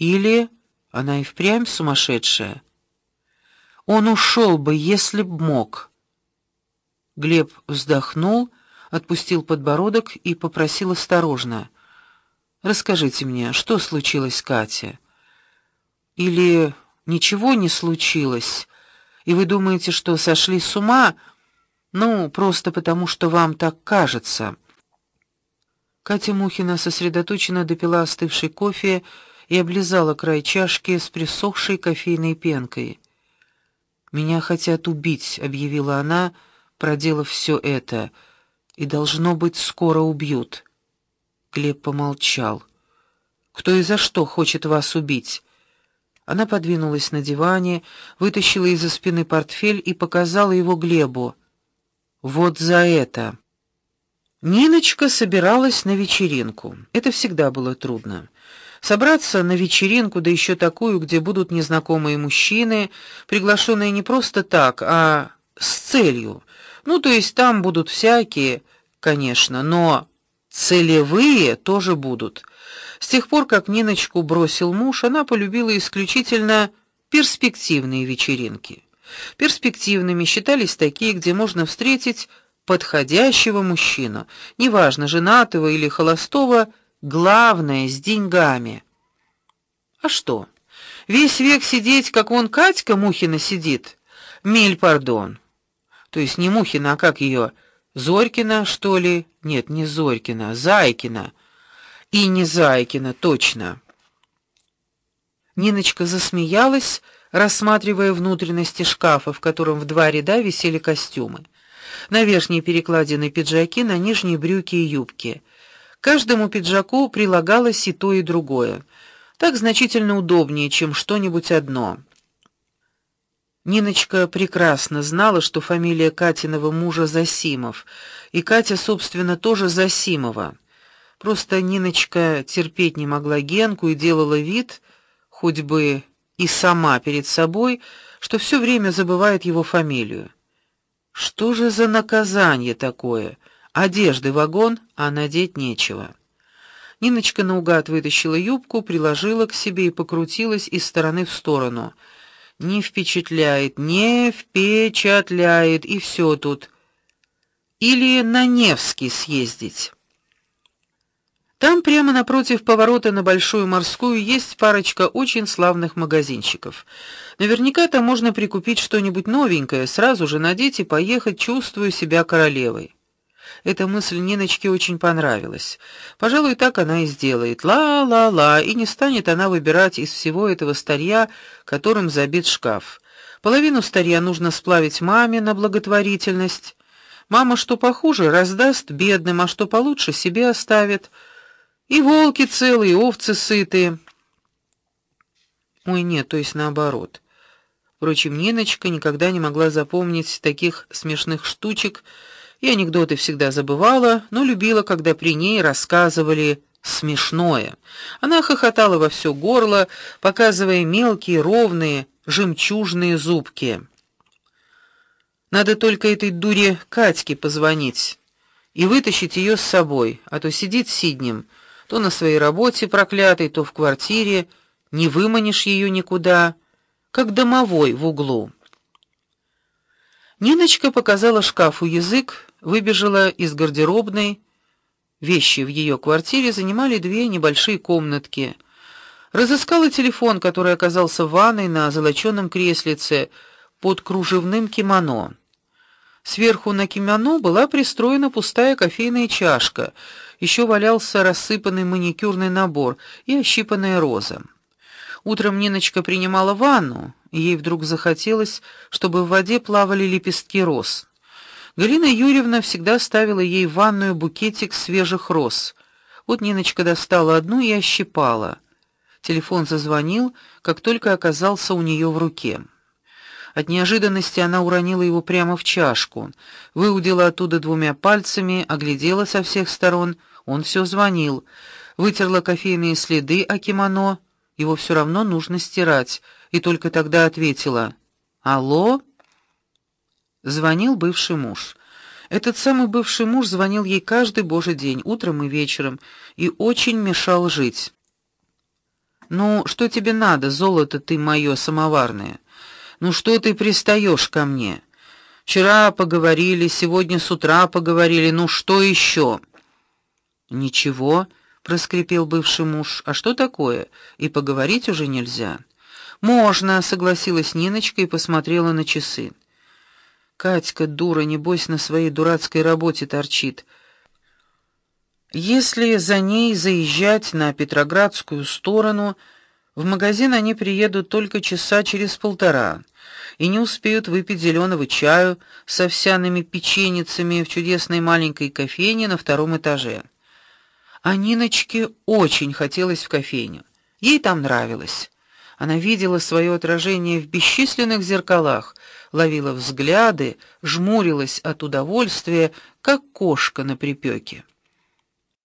Или она и впрямь сумасшедшая. Он ушел бы, если б мог. Глеб вздохнул, отпустил подбородок и попросил осторожно: "Расскажите мне, что случилось с Катей? Или ничего не случилось, и вы думаете, что сошли с ума, ну, просто потому, что вам так кажется?" Катя Мухина сосредоточенно допила остывший кофе и облизала край чашки с присохшей кофейной пенкой. Меня хотят убить, объявила она, проделав все это, и должно быть, скоро убьют. Глеб помолчал. Кто и за что хочет вас убить? Она подвинулась на диване, вытащила из-за спины портфель и показала его Глебу. Вот за это. Ниночка собиралась на вечеринку. Это всегда было трудно. Собраться на вечеринку, да еще такую, где будут незнакомые мужчины, приглашенные не просто так, а с целью. Ну, то есть там будут всякие, конечно, но целевые тоже будут. С тех пор, как Ниночку бросил муж, она полюбила исключительно перспективные вечеринки. Перспективными считались такие, где можно встретить подходящего мужчину, неважно, женатого или холостого, Главное с деньгами. А что? Весь век сидеть, как он Катька Мухина сидит. Миль, пардон. То есть не Мухина, а как ее? Зорькина, что ли? Нет, не Зорькина, Зайкина. И не Зайкина, точно. Ниночка засмеялась, рассматривая внутренности шкафа, в котором в два ряда висели костюмы. На верхней перекладине пиджаки, на нижней брюки и юбки. Каждому пиджаку прилагалось и то, и другое. Так значительно удобнее, чем что-нибудь одно. Ниночка прекрасно знала, что фамилия Катиного мужа Засимов, и Катя, собственно, тоже Засимова. Просто Ниночка терпеть не могла Генку и делала вид, хоть бы и сама перед собой, что все время забывает его фамилию. Что же за наказание такое? Одежды вагон, а надеть нечего. Ниночка наугад вытащила юбку, приложила к себе и покрутилась из стороны в сторону. Не впечатляет, не впечатляет, и все тут. Или на Невский съездить. Там прямо напротив поворота на Большую морскую есть парочка очень славных магазинчиков. Наверняка там можно прикупить что-нибудь новенькое, сразу же надеть и поехать, чувствуя себя королевой. Эта мысль Ниночке очень понравилась. Пожалуй, так она и сделает. Ла-ла-ла, и не станет она выбирать из всего этого старья, которым забит шкаф. Половину старья нужно сплавить маме на благотворительность. Мама что похуже раздаст бедным, а что получше себе оставит. И волки целые, и овцы сытые. Ой, нет, то есть наоборот. Впрочем, Ниночка никогда не могла запомнить таких смешных штучек, и анекдоты всегда забывала, но любила, когда при ней рассказывали смешное. Она хохотала во все горло, показывая мелкие, ровные, жемчужные зубки. Надо только этой дуре Катьке позвонить и вытащить ее с собой, а то сидит сиднем, то на своей работе проклятой, то в квартире, не выманишь ее никуда, как домовой в углу. Ниночка показала шкафу язык, выбежала из гардеробной. Вещи в ее квартире занимали две небольшие комнатки. Разыскала телефон, который оказался в ванной на золочёном креслице под кружевным кимоно. Сверху на кимоно была пристроена пустая кофейная чашка. Еще валялся рассыпанный маникюрный набор и ощипанная роза. Утром Ниночка принимала ванну, и ей вдруг захотелось, чтобы в воде плавали лепестки роз. Галина Юрьевна всегда ставила ей в ванную букетик свежих роз. Вот Ниночка достала одну и ощипала. Телефон зазвонил, как только оказался у нее в руке. От неожиданности она уронила его прямо в чашку, выудила оттуда двумя пальцами, оглядела со всех сторон. Он все звонил. Вытерла кофейные следы о кимоно. Его все равно нужно стирать, и только тогда ответила: "Алло?" Звонил бывший муж. Этот самый бывший муж звонил ей каждый божий день, утром и вечером, и очень мешал жить. Ну, что тебе надо, золото ты моё самоварное? Ну что ты пристаешь ко мне? Вчера поговорили, сегодня с утра поговорили, ну что еще? Ничего, проскрипел бывший муж. А что такое? И поговорить уже нельзя. Можно, согласилась Ниночка и посмотрела на часы. Катька, дура, небось на своей дурацкой работе торчит. Если за ней заезжать на Петроградскую сторону, в магазин они приедут только часа через полтора и не успеют выпить зеленого чаю с овсяными печеницами в чудесной маленькой кофейне на втором этаже. А Ниночке очень хотелось в кофейню. Ей там нравилось. Она видела свое отражение в бесчисленных зеркалах, ловила взгляды, жмурилась от удовольствия, как кошка на припеке.